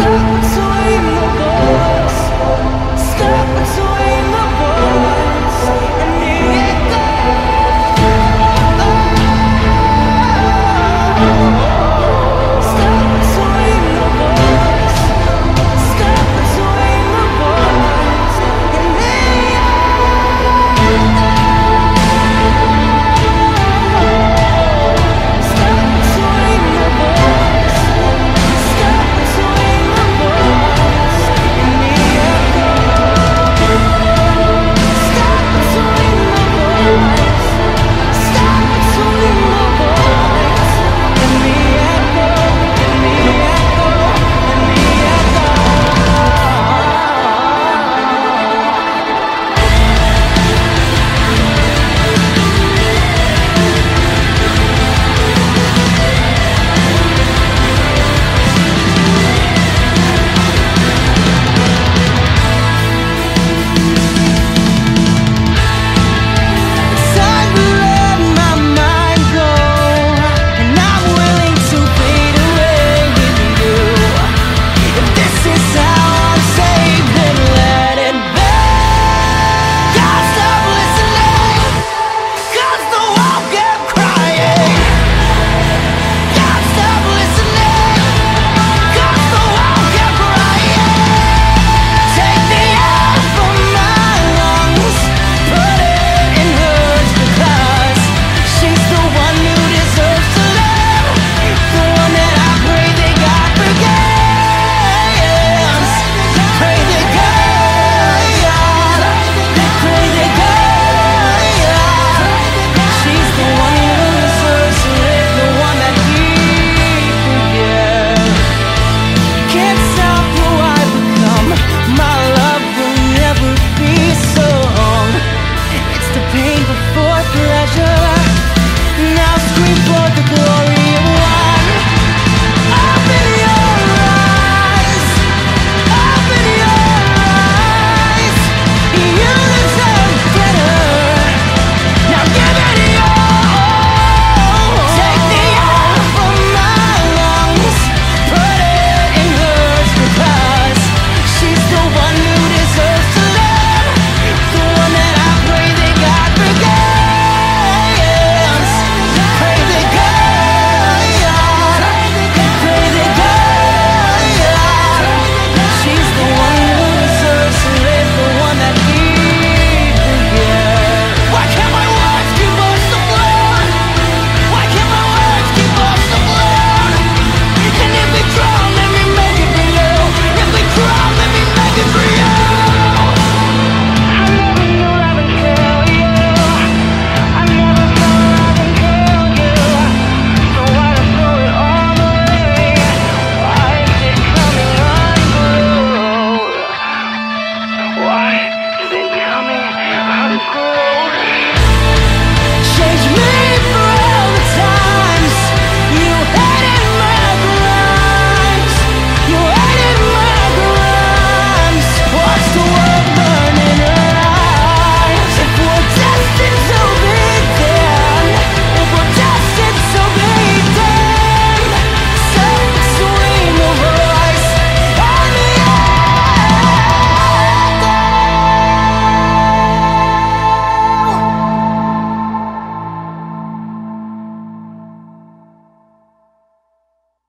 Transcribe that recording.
Stop. Grow.